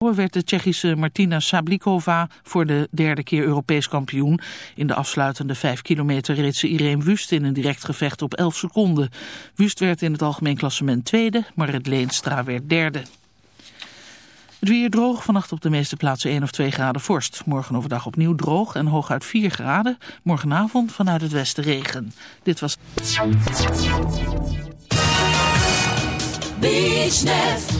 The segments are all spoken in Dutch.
werd de Tsjechische Martina Sablikova voor de derde keer Europees kampioen. In de afsluitende vijf kilometer reed ze Irene Wust in een direct gevecht op 11 seconden. Wust werd in het algemeen klassement tweede, maar het Leenstra werd derde. Het weer droog, vannacht op de meeste plaatsen 1 of 2 graden vorst. Morgen overdag opnieuw droog en hooguit 4 graden. Morgenavond vanuit het westen regen. Dit was... BeachNet,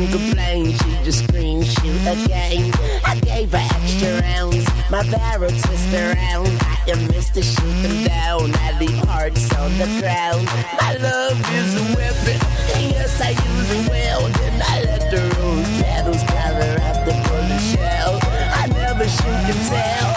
Didn't complain, she just screamed, shoot again. I gave her extra rounds, my barrel twist around. I am Mr. Shoot them down, I leave hearts on the ground. My love is a weapon, and yes, I use it well. Then I let the rose petals cover up the bullet shell. I never shoot to tell,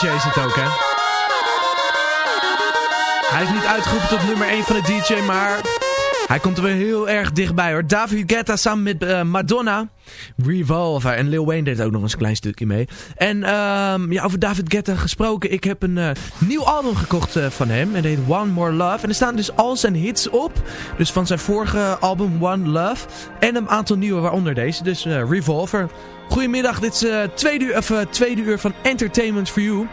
DJ is het ook, hè? Hij is niet uitgeroepen tot nummer 1 van de DJ, maar hij komt er weer heel erg dichtbij hoor. David Guetta samen met eh, Madonna, Revolver en Lil Wayne deed ook nog eens een klein stukje mee. En ehm, ja, over David Guetta gesproken, ik heb een eh, nieuw album gekocht eh, van hem. En heet One More Love. En er staan dus al zijn hits op. Dus van zijn vorige album One Love. En een aantal nieuwe, waaronder deze. Dus Revolver. Goedemiddag, dit is tweede, uur, of, tweede uur van Entertainment for You.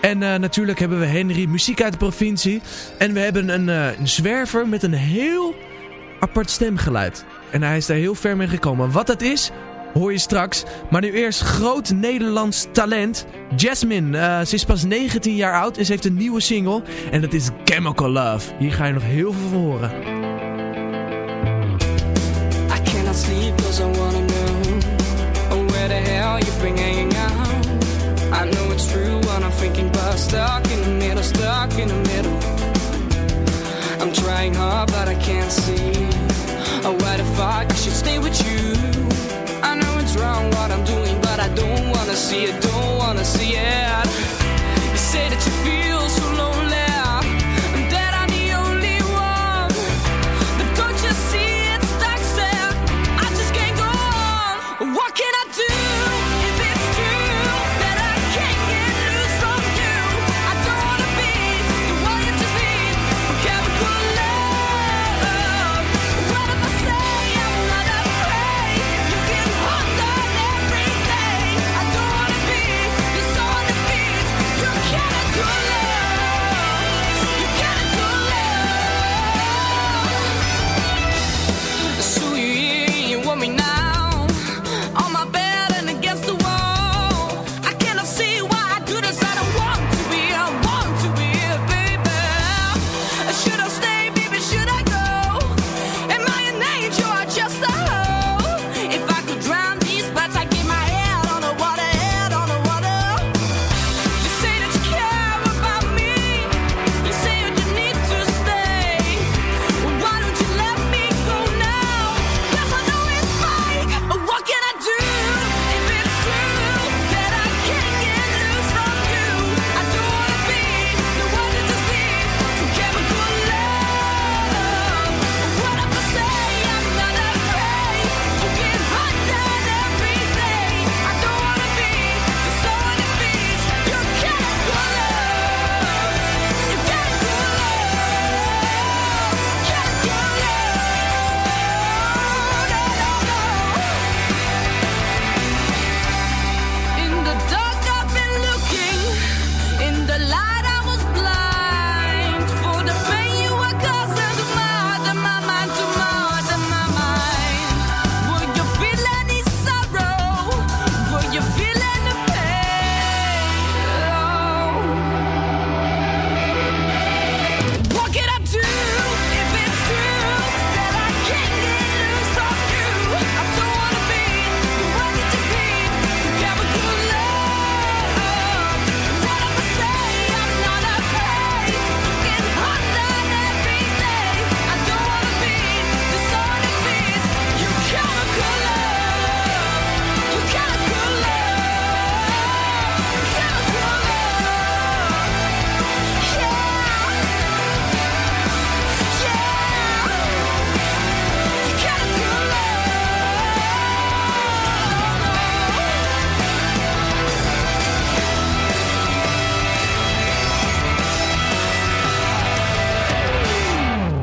En uh, natuurlijk hebben we Henry, muziek uit de provincie. En we hebben een, uh, een zwerver met een heel apart stemgeluid. En hij is daar heel ver mee gekomen. Wat dat is, hoor je straks. Maar nu eerst groot Nederlands talent. Jasmine, uh, ze is pas 19 jaar oud en ze heeft een nieuwe single. En dat is Chemical Love. Hier ga je nog heel veel van horen. I cannot sleep cause I wanna know Where the hell you been hanging out I know it's true what I'm thinking But stuck in the middle, stuck in the middle I'm trying hard but I can't see Oh, the fuck I should stay with you wrong what I'm doing But I don't wanna see it, don't wanna see it. You say that you feel so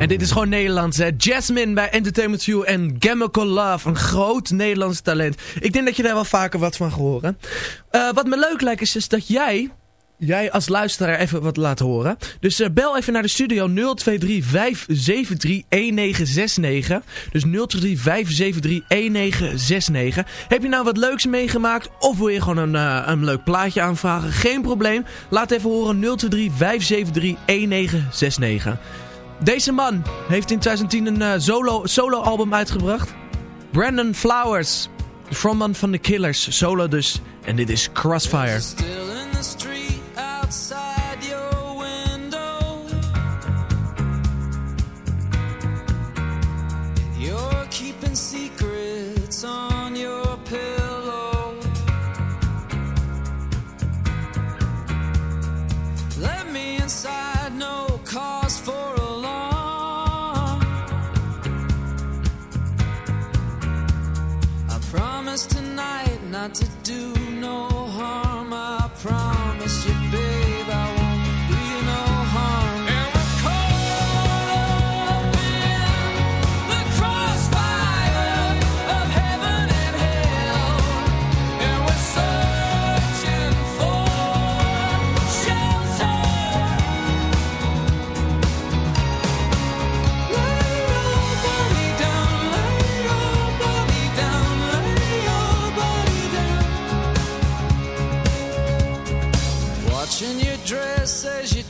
Dit is gewoon Nederlands. Hè? Jasmine bij Entertainment View en Chemical Love. Een groot Nederlands talent. Ik denk dat je daar wel vaker wat van gehoord. Eh, wat me leuk lijkt is, is dat jij... Jij als luisteraar even wat laat horen. Dus eh, bel even naar de studio 023 573 1969. Dus 023 573 1969. Heb je nou wat leuks meegemaakt? Of wil je gewoon een, eh, een leuk plaatje aanvragen? Geen probleem. Laat even horen 023 573 1969. Deze man heeft in 2010 een eh, solo, solo album uitgebracht. Brandon Flowers. De frontman van The Killers. Solo dus. En dit is Crossfire. not to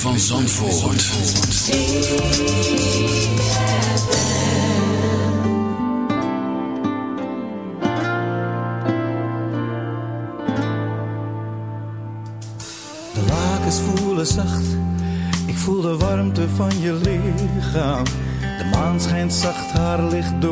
van Zandvoort. De lakens voelen zacht, ik voel de warmte van je lichaam. De maan schijnt zacht, haar licht door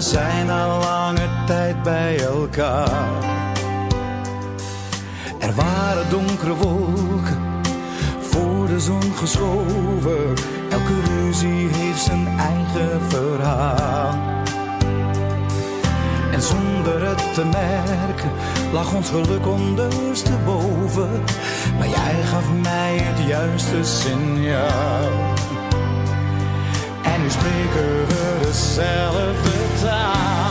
we zijn al lange tijd bij elkaar. Er waren donkere wolken voor de zon geschoven. Elke ruzie heeft zijn eigen verhaal. En zonder het te merken lag ons geluk ondersteboven. Maar jij gaf mij het juiste signaal. peacemaker, the cell of the time.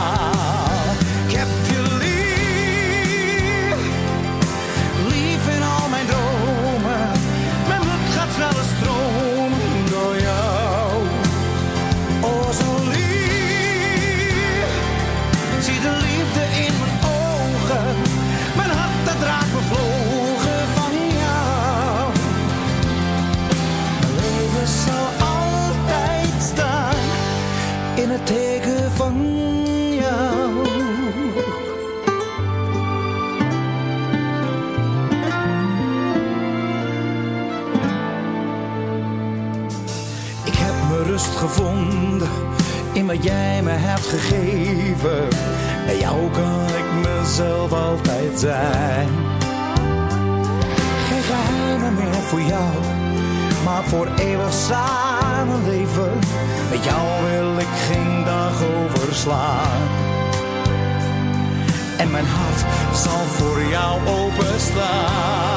Maar voor eeuwig samen leven. Met jou wil ik geen dag overslaan. En mijn hart zal voor jou openstaan.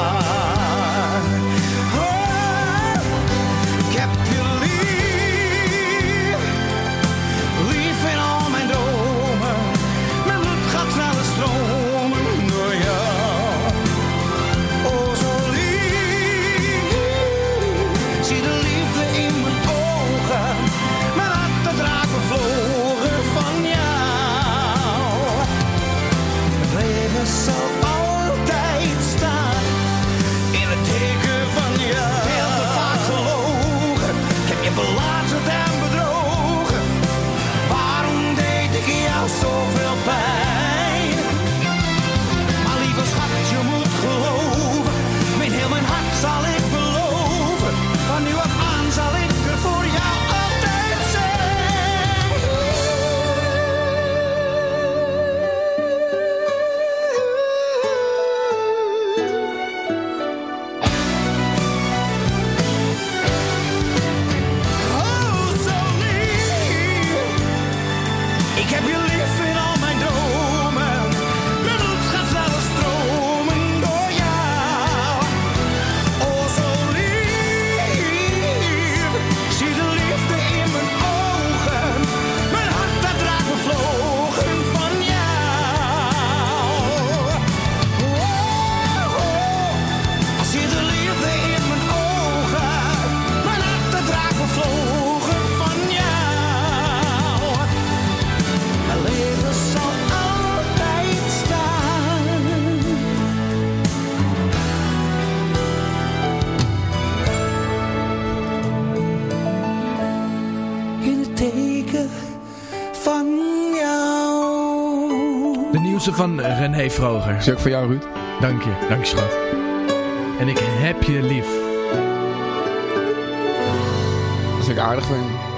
Ik heb je van René Vroger. Is ook voor jou, Ruud? Dank je, dank je schat. En ik heb je lief. Dat vind ik aardig van je.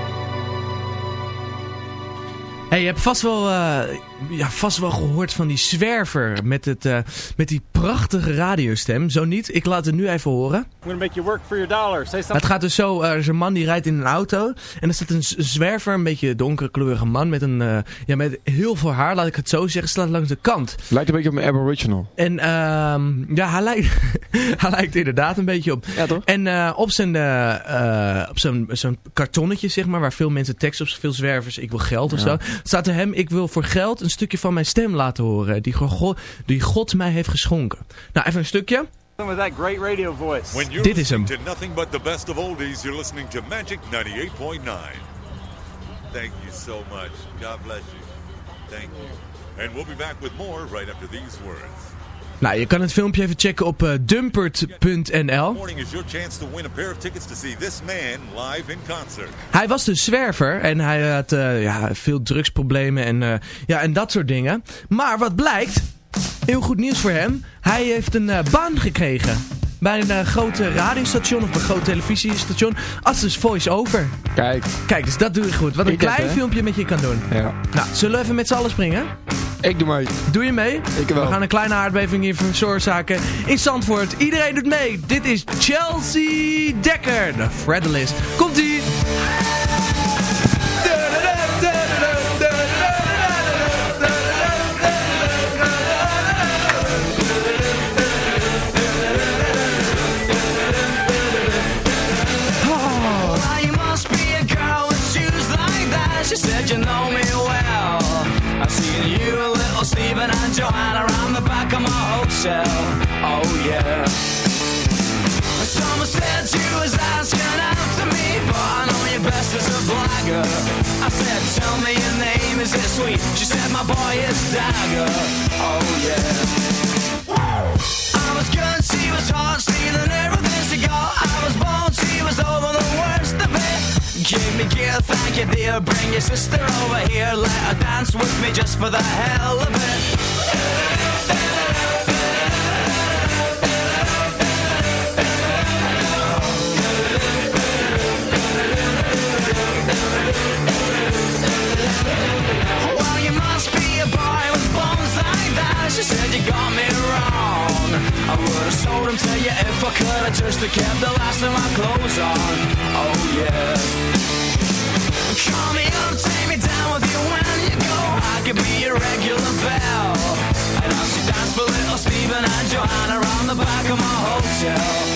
Hey, je hebt vast wel, eh, ja, vast wel gehoord van die zwerver met, het, eh, met die prachtige radiostem. Zo niet, ik laat het nu even horen. Make you work for your dollar. Say. Het gaat dus zo, eh, er is een man die rijdt in een auto. En er staat een zwerver, een beetje donkerkleurige man met, een, eh, ja, met heel veel haar, laat ik het zo zeggen, staat langs de kant. Lijkt een beetje op een aboriginal. En ehm ja, hij lijkt, hij lijkt inderdaad een beetje op. Ja, toch? En eh, op zijn, op zo'n zo'n kartonnetje, zeg maar, waar veel mensen tekst op, veel zwervers, ik wil geld of Ja. zo, staat er hem, ik wil voor geld een stukje van mijn stem laten horen, die, God, die God mij heeft geschonken. Nou, even een stukje. With that great radio voice. When you're Dit is hem. to nothing but the best of oldies, you're listening to Magic 98.9. Thank you so much. God bless you. Thank you. And we'll be back with more right after these words. Nou, je kan het filmpje even checken op eh, dumpert.nl. Hij was dus zwerver en hij had eh, ja, veel drugsproblemen en, eh, ja, en dat soort dingen. Maar wat blijkt, heel goed nieuws voor hem, hij heeft een baan gekregen. Bij een eh, grote radiostation of een groot televisiestation als dus voice-over. Kijk. Kijk, dus dat doe je goed. Wat een Ik klein filmpje met je kan doen. Ja. Nou, zullen we even met z'n allen springen? Ik doe mee. Doe je mee? Ik wel. We gaan een kleine aardbeving hier veroorzaken in Zandvoort. Iedereen doet mee. Dit is Chelsea Dekker, de Fretlist. Komt-ie! Hotel. Oh yeah. Someone said you was asking to me, but I know you best as a blagger. I said, tell me your name, is it sweet? She said, my boy is Dagger. Oh yeah. I was good, she was hot, stealing everything she got. I was bold, she was over the worst of it. Give me gear, thank you dear. Bring your sister over here, let her dance with me just for the hell of it. She said you got me wrong. I would have sold him to you if I could have just kept the last of my clothes on. Oh yeah. Call me up, take me down with you when you go. I could be your regular bell. And I'll see dance for little Stephen and Joanna around the back of my hotel.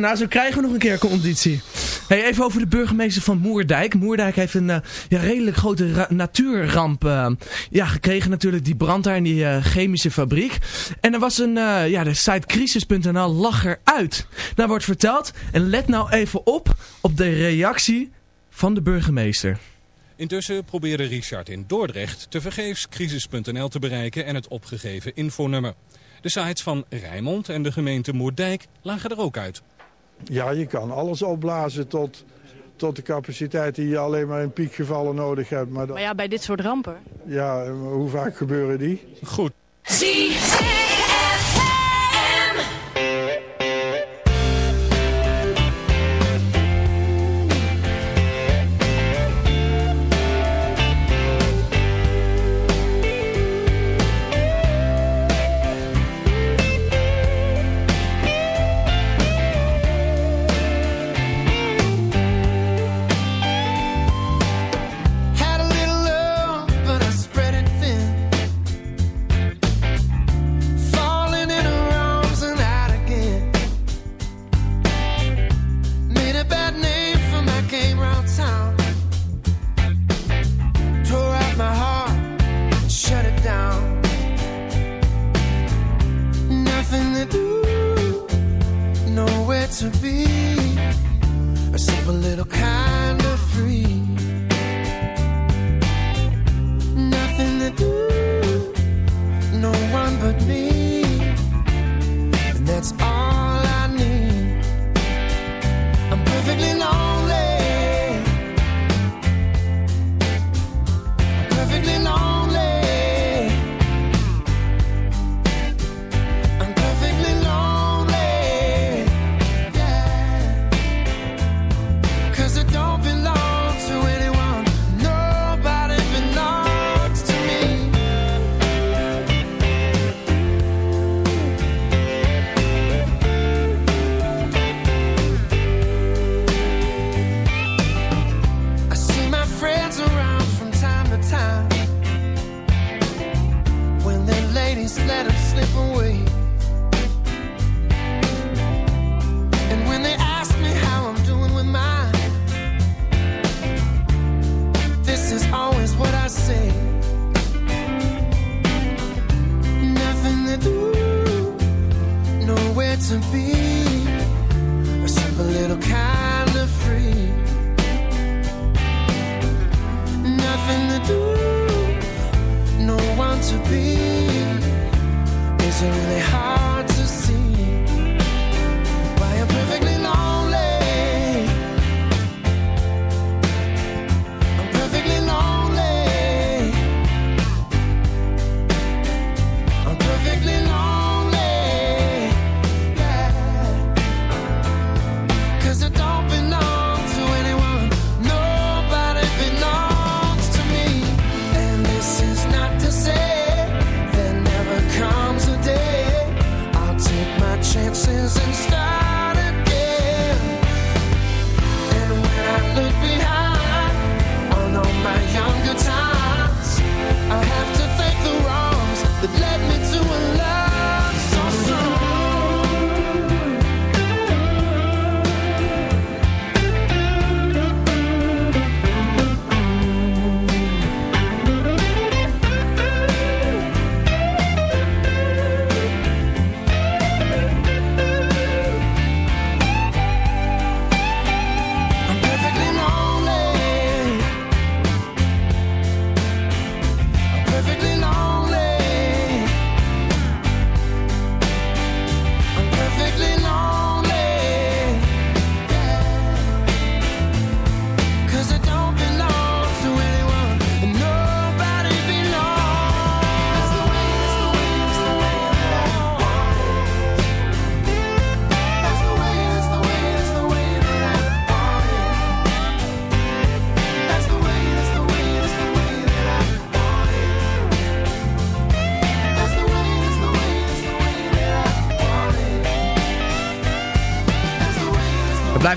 Nou, zo krijgen we nog een keer conditie. Hey, even over de burgemeester van Moerdijk. Moerdijk heeft een eh, ja, redelijk grote ra- natuurramp eh, ja, gekregen natuurlijk. Die brand daar in die eh, chemische fabriek. En er was een, ja, de site crisis.nl lag eruit. Daar wordt verteld, en let nou even op, op de reactie van de burgemeester. Intussen probeerde Richard in Dordrecht tevergeefs crisis.nl te bereiken en het opgegeven infonummer. De sites van Rijnmond en de gemeente Moerdijk lagen er ook uit. Ja, je kan alles opblazen tot, tot de capaciteit die je alleen maar in piekgevallen nodig hebt. Maar, dat- Maar ja, bij dit soort rampen. ja, hoe vaak gebeuren die? Goed. Had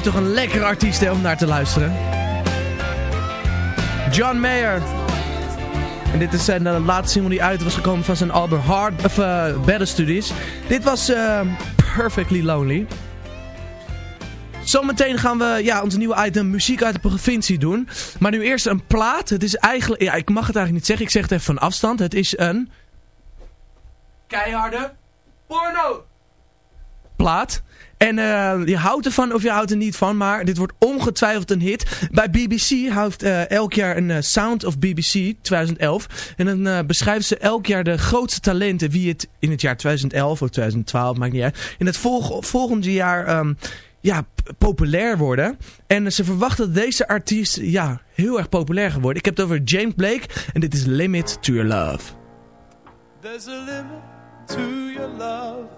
toch een lekkere artiest om naar te luisteren. John Mayer. En dit is zijn eh, laatste single die uit was gekomen van zijn album Hard, of, Better Studies. Dit was eh, Perfectly Lonely. Zometeen gaan we ja, ons nieuwe item muziek uit de provincie doen. Maar nu eerst een plaat. Het is eigenlijk, ja, ik mag het eigenlijk niet zeggen. Ik zeg het even van afstand. Het is een keiharde porno plaat. En eh, je houdt ervan of je houdt er niet van, maar dit wordt ongetwijfeld een hit. Bij BBC houdt eh, elk jaar een eh, Sound of BBC 2011. En dan beschrijven ze elk jaar de grootste talenten, wie het in het jaar 2011 of 2012, maakt niet uit. In het volg volgende jaar ehm, ja, populair worden. En ze verwachten dat deze artiest ja, heel erg populair gaat worden. Ik heb het over James Blake en dit is Limit to Your Love. There's a limit to your love.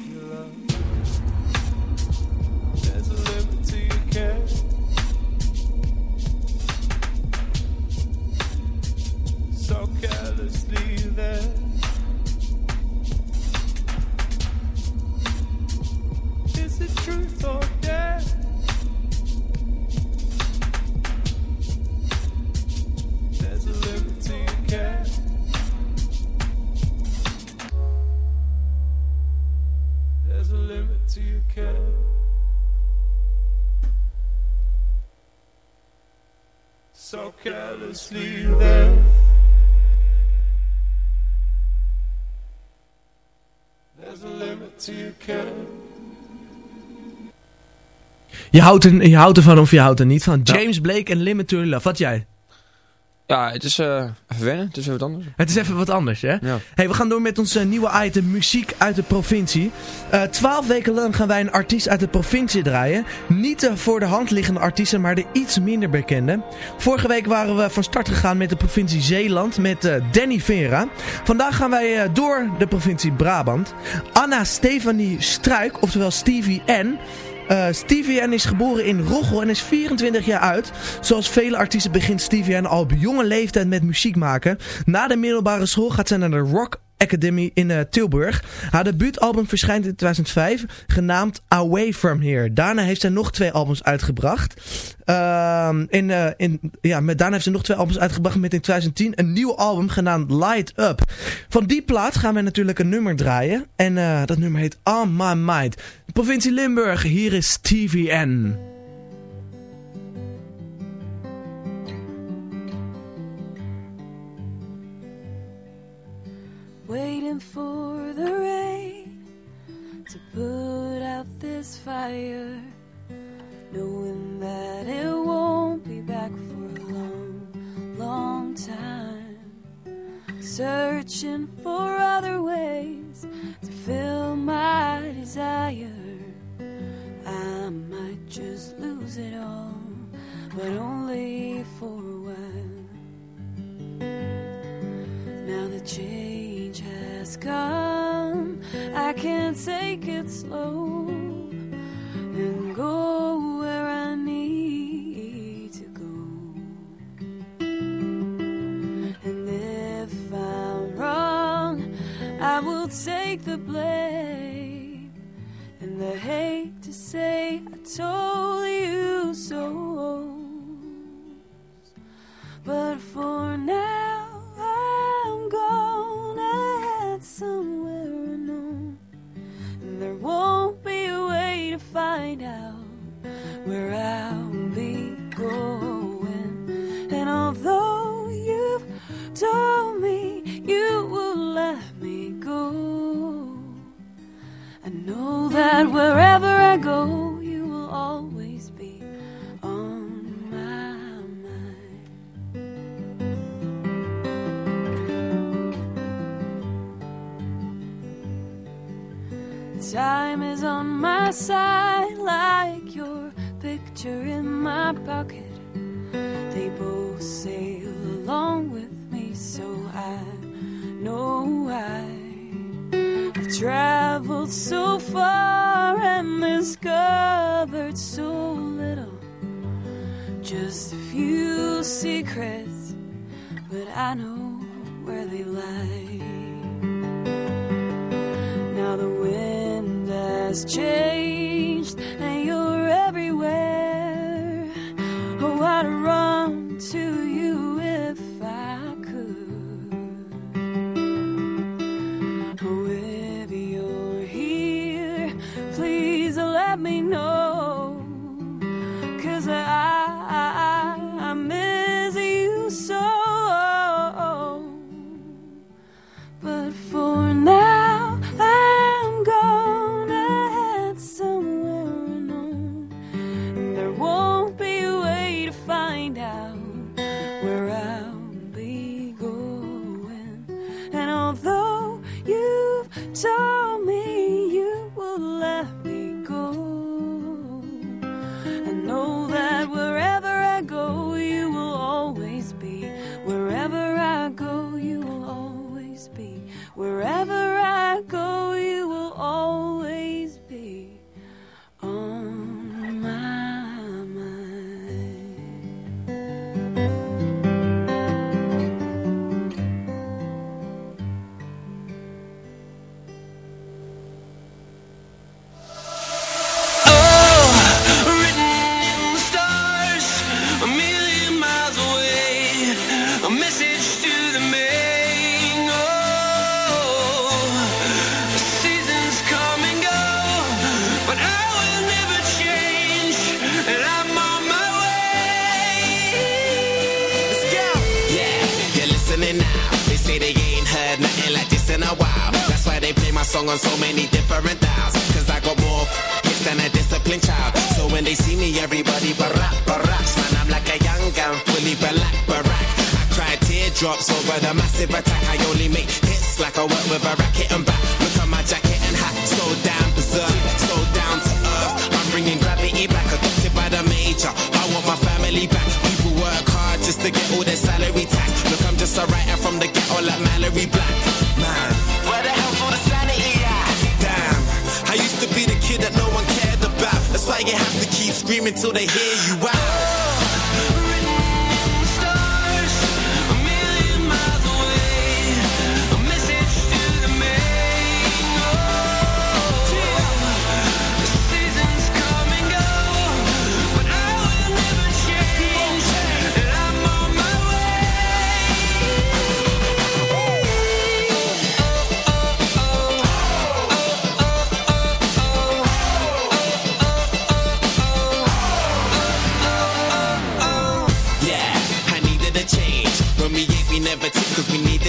Je houdt, er, je houdt ervan of je houdt er niet van. James Blake en Limit to Your Love. Wat jij? Ja, het is eh, even wennen. Het is even wat anders. Het is even wat anders, hè? Ja. Hey, we gaan door met ons nieuwe item muziek uit de provincie. Eh, Twaalf weken lang gaan wij een artiest uit de provincie draaien. Niet de voor de hand liggende artiesten, maar de iets minder bekende. Vorige week waren we van start gegaan met de provincie Zeeland met eh, Danny Vera. Vandaag gaan wij door de provincie Brabant. Anna Stefanie Struik, oftewel Stevie N. Eh, Stevie N is geboren in Roggel en is 24 jaar oud. Zoals vele artiesten begint Stevie N al op jonge leeftijd met muziek maken. Na de middelbare school gaat zij naar de Rock Academy in eh, Tilburg. Haar debuutalbum verschijnt in 2005, genaamd Away From Here. Daarna heeft zij nog twee albums uitgebracht. Ehm, in, eh, in, ja, met, daarna heeft ze nog twee albums uitgebracht met in 2010 een nieuw album genaamd Light Up. Van die plaat gaan we natuurlijk een nummer draaien. En eh, dat nummer heet On My Mind. Provincie Limburg, hier is TVN. For the rain to put out this fire, knowing that it won't be back for a long, long time. Searching for other ways to fill my desire. I might just lose it all, but only that wherever I go, you will always be on my mind. Time is on my side, like your picture in my pocket. They both sail along with me, so I know I've traveled so far discovered so little. Just a few secrets, but I know where they lie. Now the wind has changed drops over the massive attack. I only make hits like I work with a racket and back. Look at my jacket and hat, so damn berserk, so down to earth. I'm bringing gravity back, adopted by the major. I want my family back. People work hard just to get all their salary tax. Look, I'm just a writer from the ghetto like Mallory Black. Man, where the hell's all the sanity at? Damn, I used to be the kid that no one cared about. That's why you have to keep screaming till they hear you out.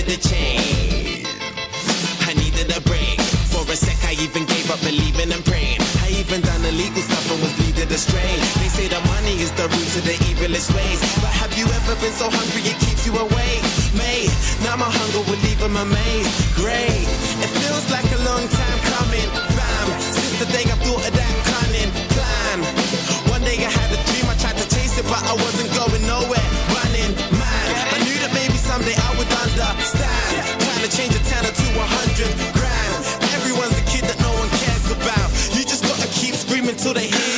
Needed a change. I needed a break. For a sec, I even gave up believing and praying. I even done illegal stuff and was leaded astray. They say the money is the root to the evilest ways. But have you ever been so hungry it keeps you awake? Mate, now my hunger will leave them amazed. Great, it feels like a long time coming. Fam, since the day I thought of that cunning plan. One day I had a dream, I tried to chase it, but I wasn't going nowhere. Change a tenner to a hundred grand. Everyone's a kid that no one cares about. You just gotta keep screaming till they hear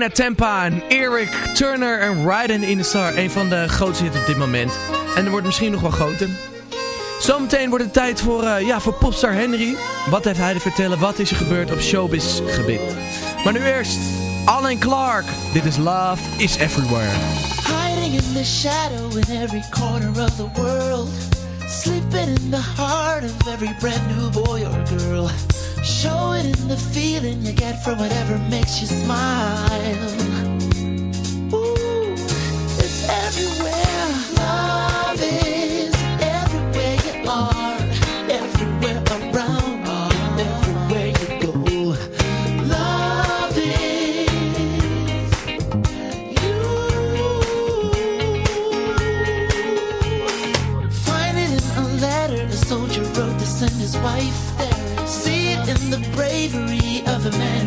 Tina Tempa en Eric Turner en Riden in the Star. Een van de grootste hits op dit moment. En er wordt misschien nog wel groter. Zometeen wordt het tijd voor, eh, ja, voor popstar Henry. Wat heeft hij te vertellen? Wat is er gebeurd op showbiz gebied? Maar nu eerst Alan Clark. Dit is Love is Everywhere. Hiding in the shadow in every corner of the world. Sleeping in the heart of every brand new boy or girl. Show it in the feeling you get from whatever makes you smile. Ooh, it's everywhere.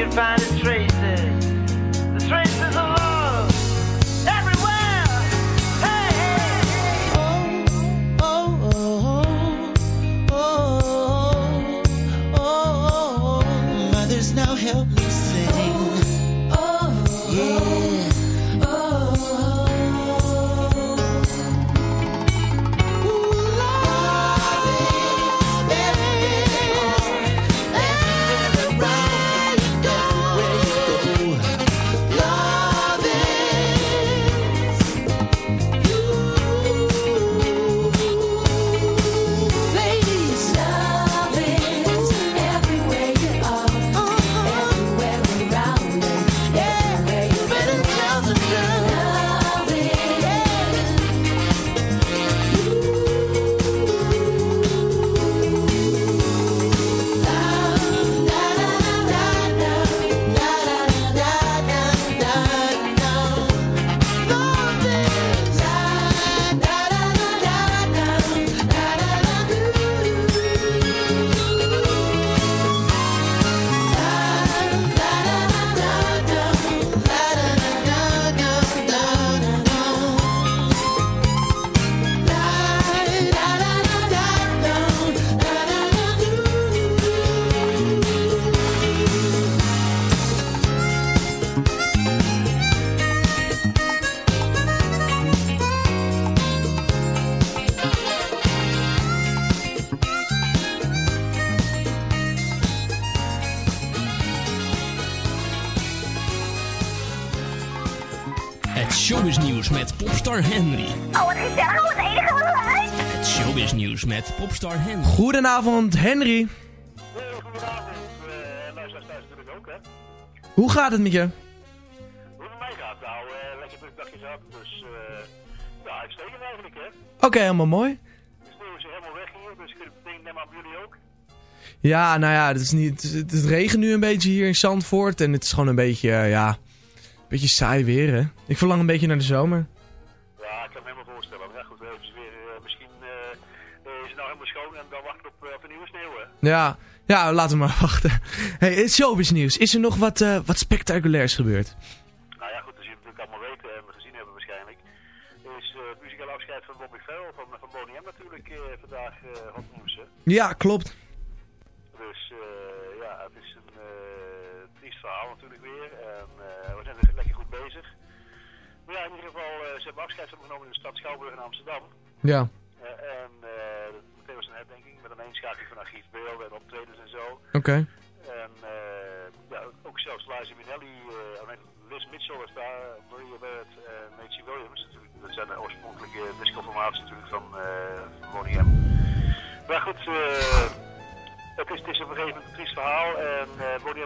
can find a trace. Popstar Henry. Goedenavond, Henry. Goedenavond, uh, luisteraars thuis natuurlijk ook, hè. Hoe gaat het met je? Hoe het met mij gaat? Nou, eh, lekker druk dagje gehad, dus eh ja, uitstekend eigenlijk, hè. Oké, helemaal mooi. De sneeuw is helemaal weg hier, dus ik denk, neem aan bij jullie ook. Ja, nou ja, het, is niet, het, het regent nu een beetje hier in Zandvoort. En het is gewoon een beetje, eh, ja, een beetje saai weer, hè. Ik verlang een beetje naar de zomer. Helemaal schoon en dan wachten we op, eh, op nieuwe sneeuw, hè. Ja, ja, laten we maar wachten. Hey, het showbiz nieuws. Is er nog wat, eh, wat spectaculairs gebeurd? Nou ja, goed, als jullie natuurlijk allemaal weten en gezien hebben waarschijnlijk, is eh, het muzikale afscheid van Bobby Farrell van, van Boney M natuurlijk eh, vandaag eh hot nieuws, hè. Ja, klopt. Dus eh, ja, het is een eh triest verhaal natuurlijk weer. En eh, we zijn er lekker goed bezig. Maar ja, in ieder geval, eh, ze hebben afscheid genomen in de stad Schouwburg in Amsterdam. Ja. Een herdenking met een eenschakeling van archiefbeelden en optredens en zo. Oké. En eh, ja, ook zelfs Liza Minnelli, eh, Liz Mitchell was daar, Maria Barrett en Macy Williams. Dat zijn de oorspronkelijke discoformaties natuurlijk van, eh M. Maar goed, eh, het, is, het is op een gegeven moment een triest verhaal. En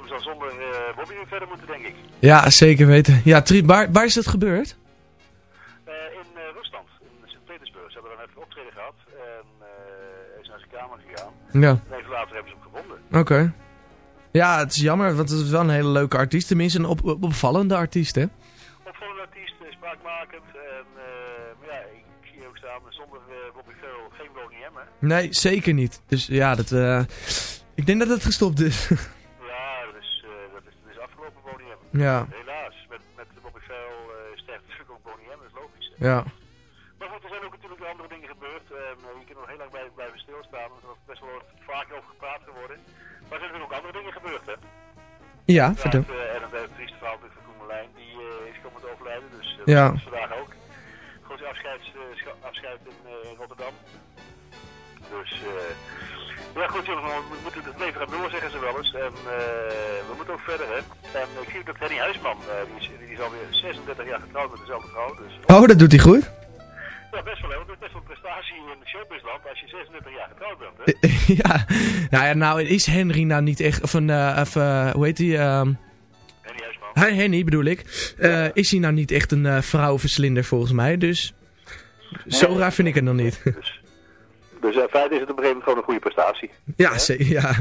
M zal zonder eh Bobby nu verder moeten, denk ik. Ja, zeker weten. Ja, tri- waar, waar is dat gebeurd? Eh, in Rusland, in Sint-Petersburg. Ze hebben dan even een optreden gehad. En eh, naar zijn kamer gegaan. Ja. En even later hebben ze hem gevonden. Oké. Ja, het is jammer, want het is wel een hele leuke artiest. Tenminste, een op, op- opvallende artiest, hè? Opvallende artiest, eh, spraakmakend. En eh, maar ja, ik zie ook staan, zonder eh, Bobby Farrell geen Boney M, hè. Nee, zeker niet. Dus ja, dat, ik denk dat het gestopt is. Ja, dat is, dat is, dat is afgelopen Boney M. Ja. Helaas, met, met Bobby Farrell uh, sterft natuurlijk ook Boney M, dat is logisch. hè. ja. Heel lang bij, blijven stilstaan. Er is best wel vaak over gepraat geworden. Maar er zijn ook andere dingen gebeurd, hè. Ja, vertel. eh, en het uh, trieste verhaal natuurlijk van Merlijn, die eh, is komen te overlijden. Dus eh, Ja. dat is vandaag ook. Goed afscheid, eh, scha- afscheid in, Rotterdam. Dus eh, ja goed jongens, we moeten het leven gaan door, zeggen ze wel eens. En eh, we moeten ook verder, hè. En ik zie ook dat Henny Huisman, die, is, die is alweer 36 jaar getrouwd met dezelfde vrouw. Dus Oh, dat doet hij goed? Ja, best wel, hè. Want het is best wel een prestatie in de showbizland als je 36 jaar getrouwd bent, hè. ja. Nou ja, nou is Henry nou niet echt... Of een, eh, of, eh, hoe heet hij? ehm Henny Huisman. Henny bedoel ik. Eh, is hij nou niet echt een vrouwenverslinder volgens mij? Dus zo raar vind ik het nog niet. Dus in feite is het op een gegeven moment gewoon een goede prestatie. ja, ze- ja.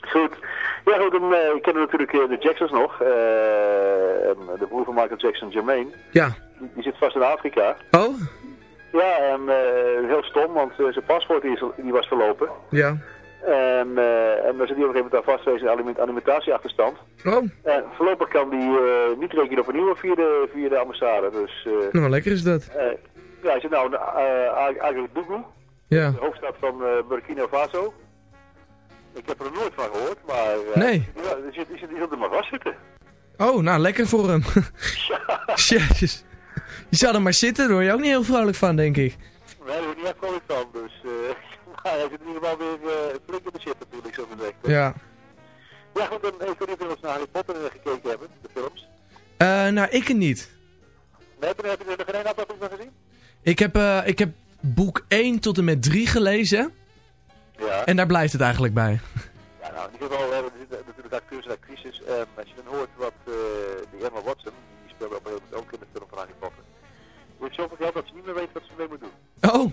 Goed. Ja goed, dan uh, kennen we natuurlijk de Jacksons nog. de broer van Michael Jackson, Jermaine. Ja. Die, die zit vast in Afrika. Oh? Ja, en eh, heel stom, want eh, zijn paspoort die, is, die was verlopen. Ja. En, eh en dan zit hij op een gegeven moment daar vast geweest in aliment- alimentatieachterstand. Oh. En voorlopig kan die eh, niet rekenen op een nieuwe via de, via de ambassade. Dus eh, Nou, lekker is dat. ja, hij zit nou in uh, Agadougou, Ja. de hoofdstad van Burkina Faso. Ik heb er nooit van gehoord, maar Nee. ja, die, zit, die, zit, die zit er maar vast zitten. Oh, nou, lekker voor hem. Jezus. Je zou er maar zitten, daar word je ook niet heel vrolijk van, denk ik. Nee, daar word ik niet echt vrolijk van. Dus eh, maar hij zit in ieder geval weer uh, flink in de shit natuurlijk, zo gezegd. Ja. Ja goed, dan niet of we naar Harry Potter eh, gekeken hebben, de films. Eh, nou, ik niet. Nee, heb je, er geen aflevering van gezien? Ik heb, ik heb boek 1 tot en met 3 gelezen. Ja. En daar blijft het eigenlijk bij. Ja, nou, in ieder geval hebben we natuurlijk acteurs en actrices. En als je dan hoort wat die Emma Watson, die speelde op een ook in de film van Harry Potter. Heeft zoveel geld dat ze niet meer weet wat ze ermee moet doen. Oh.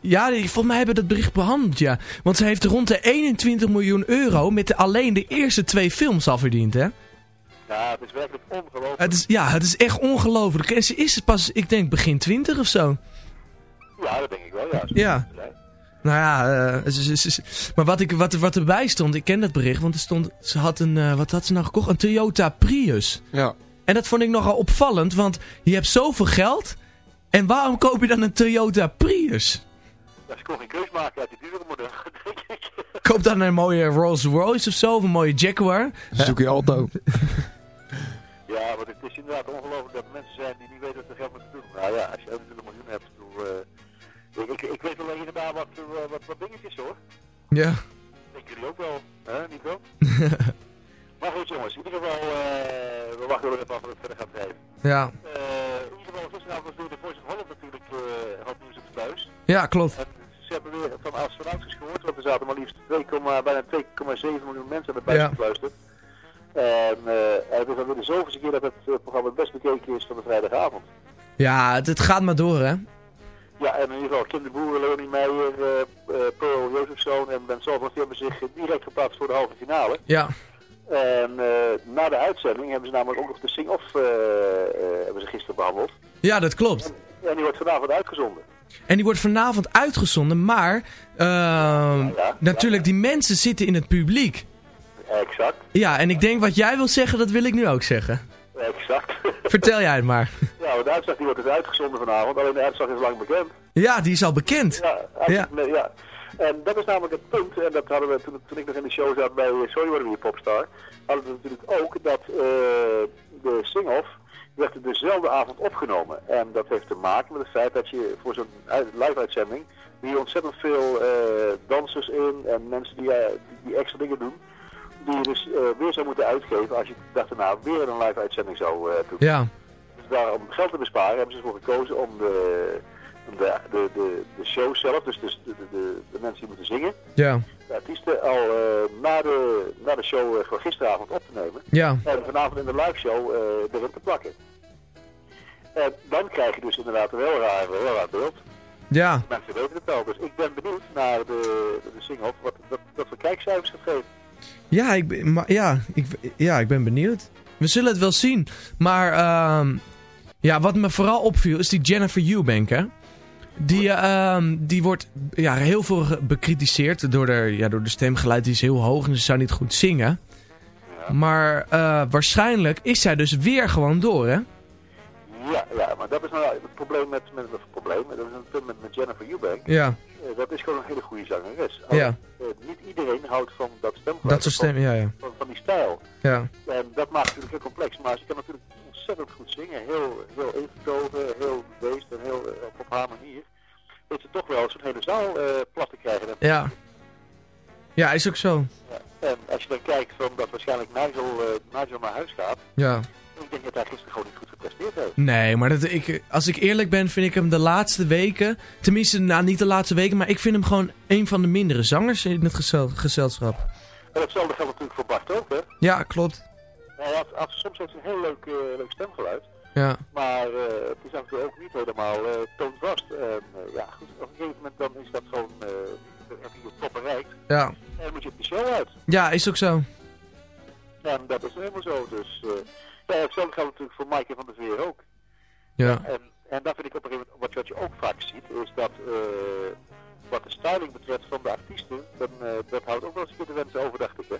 Ja, die- volgens mij hebben we dat bericht behandeld, ja. Want ze heeft rond de 21 miljoen euro met de, alleen de eerste twee films al verdiend, hè? Ja, het is werkelijk ongelooflijk. Het is, ja, het is echt ongelooflijk. En ze is pas, ik denk, begin 20 of zo. Ja, dat denk ik wel, ja. Ja. Nou ja, eh, ze- ze- ze- maar wat, ik, wat, wat erbij stond, ik ken dat bericht, want er stond, ze had een, eh, wat had ze nou gekocht? Een Toyota Prius. Ja. En dat vond ik nogal opvallend, want je hebt zoveel geld, en waarom koop je dan een Toyota Prius? Ja, ze kon geen keus maken uit die dure model, denk ik. Koop dan een mooie Rolls Royce of zo, of een mooie Jaguar. Suzuki Alto. Ja, maar het is inderdaad ongelooflijk dat er mensen zijn die niet weten wat ze geld moeten doen. Nou ja, als je 21 miljoen hebt, eh, ik, ik, ik weet wel inderdaad wat, eh, wat, wat dingetjes hoor. Ja. Denken jullie ook wel, hè Nico? maar goed jongens, in ieder geval, eh, we wachten wel even af wat het verder gaat geven. Ja. Ja, klopt. Ze hebben weer van astronautjes gehoord, want er zaten maar liefst 2, bijna 2,7 miljoen mensen aan de buis gekluisterd. En eh, het is alweer de zoveelste keer dat het eh, programma het best bekeken is van de vrijdagavond. Ja, het, het gaat maar door, hè. Ja, en in ieder geval Kim de Boer, Leonie Meijer, eh eh, Pearl Jozefzoon en Ben Salvers die hebben zich eh, direct geplaatst voor de halve finale. Ja. En eh, na de uitzending hebben ze namelijk ook nog de sing-off eh, eh, hebben ze gisteren behandeld. Ja, dat klopt. En En die wordt vanavond uitgezonden, maar ehm, natuurlijk, die mensen zitten in het publiek. Exact, Ja, en ik denk wat jij wil zeggen, dat wil ik nu ook zeggen. exact. Vertel jij het maar. ja, want de uitslag die wordt dus uitgezonden vanavond, alleen de uitslag is lang bekend. Ja, die is al bekend. Ja, ja. En dat is namelijk het punt, en dat hadden we toen, toen ik nog in de show zat bij eh, Sorry What We Popstar, hadden we natuurlijk ook dat eh, de sing-off werd dezelfde avond opgenomen. En dat heeft te maken met het feit dat je voor zo'n uit- live-uitzending hier ontzettend veel eh, dansers in en mensen die, eh, die, extra dingen doen, die je dus eh, weer zou moeten uitgeven als je de dag daarna weer een live-uitzending zou doen. Ja. Dus daar, om geld te besparen hebben ze ervoor gekozen om de, de, de, de, de show zelf, dus de, de, de, de mensen die moeten zingen, Ja. de artiesten al eh, na, de, na de show eh, van gisteravond op te nemen. Ja. En vanavond in de live show eh, erin te plakken. En dan krijg je dus inderdaad een heel raar, heel raar beeld. Ja. Mensen weten het wel. Dus ik ben benieuwd naar de, de sing-off, wat, wat, wat voor kijkcijfers het geeft. Ja, ik, ben- maar, ja, ik, ja, ik ben benieuwd. We zullen het wel zien. Maar ehm, ja, wat me vooral opviel is die Jennifer Eubank, hè. Die, ehm, die wordt ja, heel veel bekritiseerd door de, ja, door de stemgeluid. Die is heel hoog en ze zou niet goed zingen. Maar eh, waarschijnlijk is zij dus weer gewoon door, hè? Ja, ja, maar dat is nou het probleem met, met het probleem. Dat is een punt met, met Jennifer Eubank. Ja. Eh, dat is gewoon een hele goede zangeres. Ja. Alleen, eh, niet iedereen houdt van dat stemgeluid. Dat soort van- stem, ja, ja. Van, van die stijl. Ja. En dat maakt het natuurlijk heel complex. Maar ze kan natuurlijk ontzettend goed zingen. Heel, heel ingetogen, heel beest en heel eh, op, haar manier. Weet ze toch wel zo'n hele zaal plat te krijgen. En, Ja. Ja, is ook zo. en als je dan kijkt van dat waarschijnlijk Nigel, Nigel naar huis gaat. Ja. Ik denk dat hij gisteren gewoon niet goed gepresteerd heeft. Nee, maar dat, ik, als ik eerlijk ben, vind ik hem de laatste weken... Tenminste, nou, niet de laatste weken, maar ik vind hem gewoon een van de mindere zangers in het gezel- gezelschap. En hetzelfde geldt natuurlijk voor Bart ook, hè. Ja, klopt. Hij had, had- soms heeft hij een heel leuk, eh, leuk stemgeluid. Ja. Maar eh, het is toe ook niet helemaal eh toonvast. En ja, goed, op een gegeven moment dan is dat gewoon, heb je je top bereikt. Ja. En dan moet je op de show uit. Ja, is ook zo. En dat is helemaal zo. Dus eh ja, hetzelfde geldt natuurlijk voor Maaike van der Veer ook. Ja. En, en daar vind ik op een gegeven moment, wat, je ook vaak ziet, is dat eh, wat de styling betreft van de artiesten, dan, eh, dat houdt ook wel eens een keer de wensen over, dacht ik. Hè?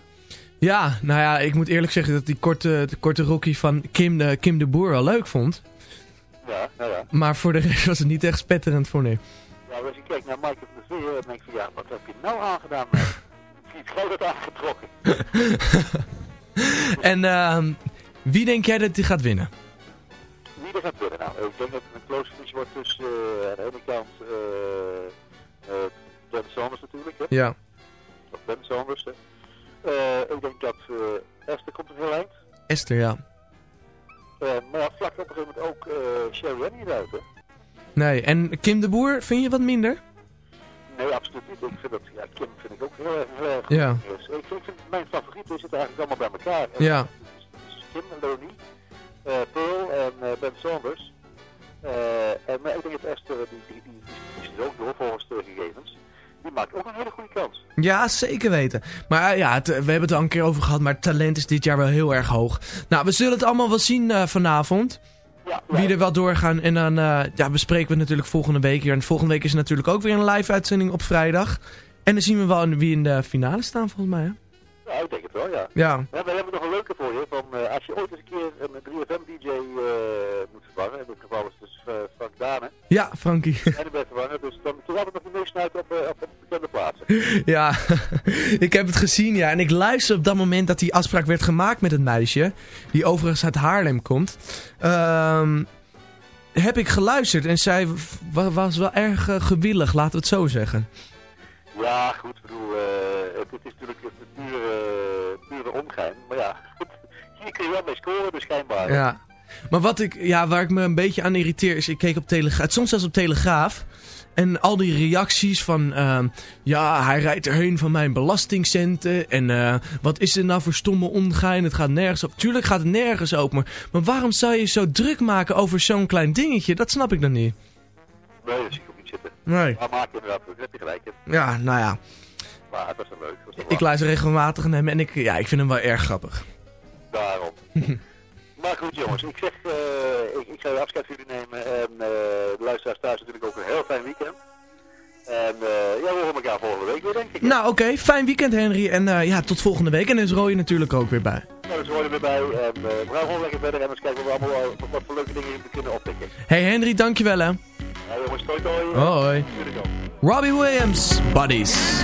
Ja, nou ja, ik moet eerlijk zeggen dat die korte, de korte rookie van Kim de, Kim de Boer wel leuk vond. Ja, nou ja. Maar voor de rest was het niet echt spetterend voor nee. Ja, als je kijkt naar Maaike van der Veer, dan denk je van ja, wat heb je nou aangedaan? man? Iets groot aangetrokken. En ehm, wie denk jij dat die gaat winnen? Wie er gaat winnen? Nou, ik denk dat het een close finish wordt tussen eh, aan de ene kant eh eh Ben Sanders natuurlijk, hè? Ja. Of Ben Sanders, hè? Eh, ik denk dat eh Esther komt er heel eind. Esther, ja. Eh, maar ja, vlak op een gegeven moment ook eh Sherry Annie eruit, hè? Nee, en Kim de Boer vind je wat minder? Nee, absoluut niet. Ik vind dat, ja, Kim vind ik ook heel erg, heel erg Ja. Dus Ik, vind, ik vind mijn favorieten zitten eigenlijk allemaal bij elkaar. En Ja. Ja, zeker weten. Maar eh, ja, het, we hebben het al een keer over gehad, maar het talent is dit jaar wel heel erg hoog. Nou, we zullen het allemaal wel zien eh, vanavond. Wie er wel doorgaan. En dan eh, ja, bespreken we het natuurlijk volgende week hier. En volgende week is er natuurlijk ook weer een live uitzending op vrijdag. En dan zien we wel wie in de finale staan volgens mij. Hè? Ja, ik denk het wel, ja. Ja. Ja, we hebben nog een leuke voor je. Van, eh, als je ooit eens een keer een 3FM-dj moet vervangen, in dit geval is het dus eh, Frank Dane, Ja, Frankie. en de beste vervangen, dus dan toen hadden we nog een neusnuit op, eh, op, op bekende plaatsen. ja, ik heb het gezien, ja. En ik luister op dat moment dat die afspraak werd gemaakt met het meisje. Die overigens uit Haarlem komt. Ehm, heb ik geluisterd en zij wa- was wel erg eh, gewillig, laten we het zo zeggen. Ja, goed, ik bedoel, eh, het, het is natuurlijk het pure, pure omgein, maar ja, hier kun je wel mee scoren, dus schijnbaar. Ja. Maar wat ik, ja, waar ik me een beetje aan irriteer is, ik keek op Telegraaf, soms zelfs op Telegraaf. En al die reacties van, ehm, ja, hij rijdt erheen van mijn belastingcenten. En eh, wat is er nou voor stomme ongein? Het gaat nergens op. Tuurlijk gaat het nergens op. Maar, maar waarom zou je zo druk maken over zo'n klein dingetje? Dat snap ik dan niet. Nee, dat zie ik ook niet zitten. Nee. Maar maak je inderdaad, dat heb je gelijk. Ja, nou ja. Maar het was wel leuk. was Ik luister regelmatig naar hem en ik, ja, ik vind hem wel erg grappig. Daarom. maar goed jongens, ik zeg, eh, ik, ik zou afscheid van jullie nemen. En eh, de luisteraars thuis natuurlijk ook een heel fijn weekend. En eh, ja, we horen elkaar volgende week weer denk ik. Nou, oké. Fijn weekend, Henry. En ja, tot volgende week. En dan is Roy natuurlijk ook weer bij. Nou, dus horen we weer bij. En we gaan gewoon lekker verder en eens kijken wat we allemaal eh, wat voor leuke dingen we kunnen oppikken. Hey Henry, dankjewel hè. Ja jongens, toi toi. Hoi. Robbie Williams, Buddies.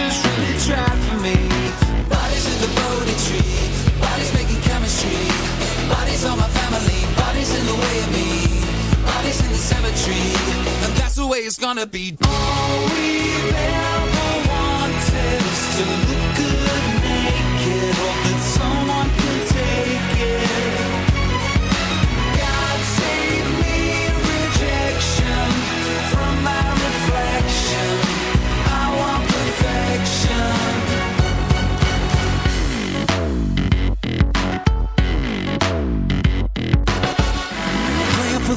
Jesus really tried for me. Bodies in the Bodhi tree, bodies making chemistry. Bodies on my family, bodies in the way of me. Bodies in the cemetery, and that's the way it's gonna be. All we've ever wanted is to look good naked. Hope that someone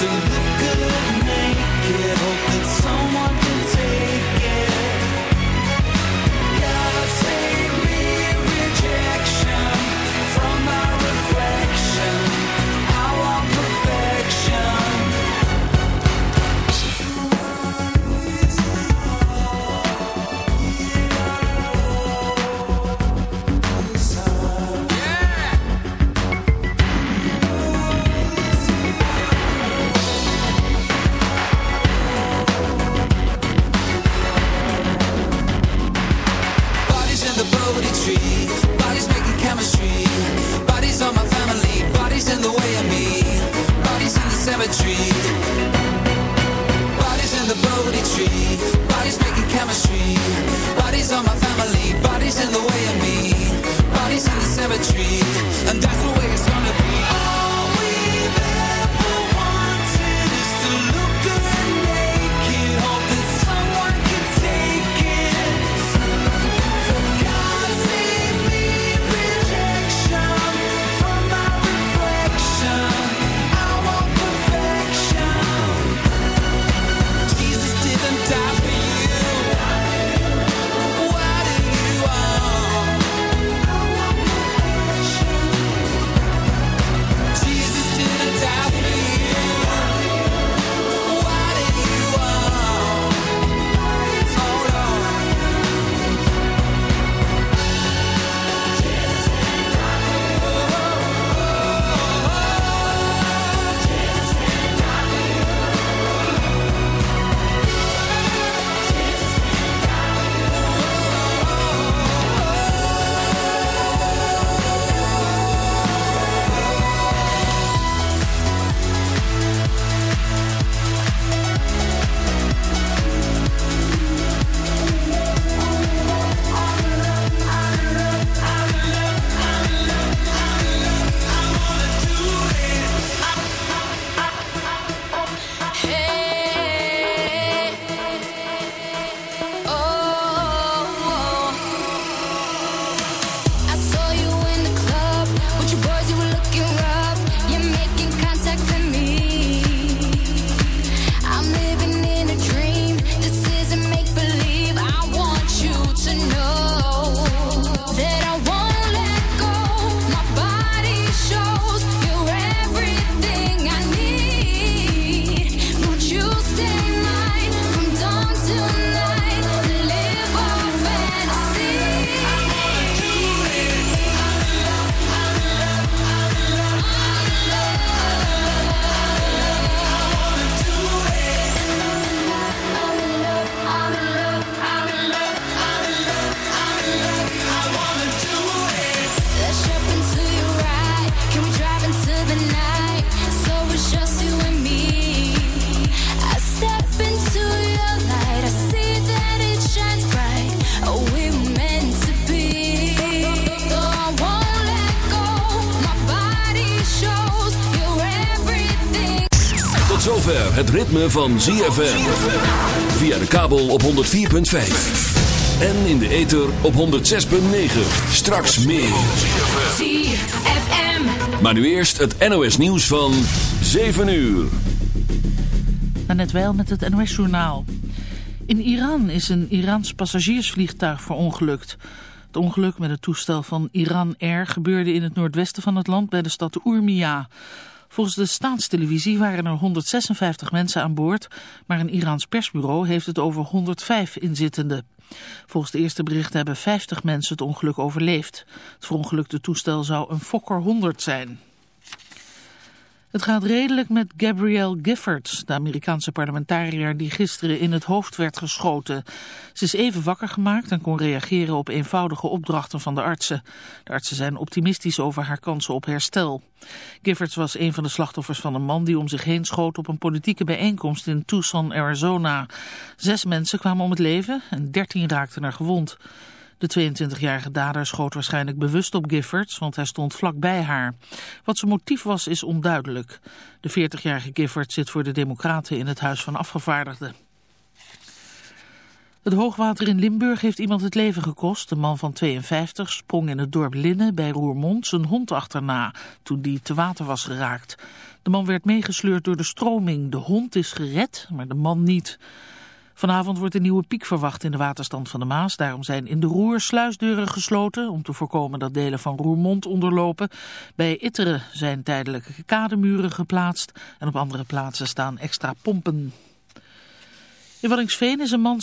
To look good naked. Hope zover het ritme van ZFM. Via de kabel op 104.5. En in de ether op 106.9. Straks meer. ZFM. Maar nu eerst het NOS nieuws van 7 uur. Net wel met het NOS-journaal. In Iran is een Iraans passagiersvliegtuig verongelukt. Het ongeluk met het toestel van Iran Air gebeurde in het noordwesten van het land bij de stad Urmia. Volgens de staatstelevisie waren er 156 mensen aan boord, maar een Iraans persbureau heeft het over 105 inzittenden. Volgens de eerste berichten hebben 50 mensen het ongeluk overleefd. Het verongelukte toestel zou een Fokker 100 zijn. Het gaat redelijk met Gabrielle Giffords, de Amerikaanse parlementariër die gisteren in het hoofd werd geschoten. Ze is even wakker gemaakt en kon reageren op eenvoudige opdrachten van de artsen. De artsen zijn optimistisch over haar kansen op herstel. Giffords was een van de slachtoffers van een man die om zich heen schoot op een politieke bijeenkomst in Tucson, Arizona. Zes mensen kwamen om het leven en dertien raakten er gewond. De 22-jarige dader schoot waarschijnlijk bewust op Giffords, want hij stond vlak bij haar. Wat zijn motief was, is onduidelijk. De 40-jarige Giffords zit voor de Democraten in het Huis van Afgevaardigden. Het hoogwater in Limburg heeft iemand het leven gekost. De man van 52 sprong in het dorp Linnen bij Roermond zijn hond achterna toen die te water was geraakt. De man werd meegesleurd door de stroming. De hond is gered, maar de man niet. Vanavond wordt een nieuwe piek verwacht in de waterstand van de Maas. Daarom zijn in de Roer sluisdeuren gesloten om te voorkomen dat delen van Roermond onderlopen. Bij Itteren zijn tijdelijke kademuren geplaatst en op andere plaatsen staan extra pompen. In Waddinxveen is een man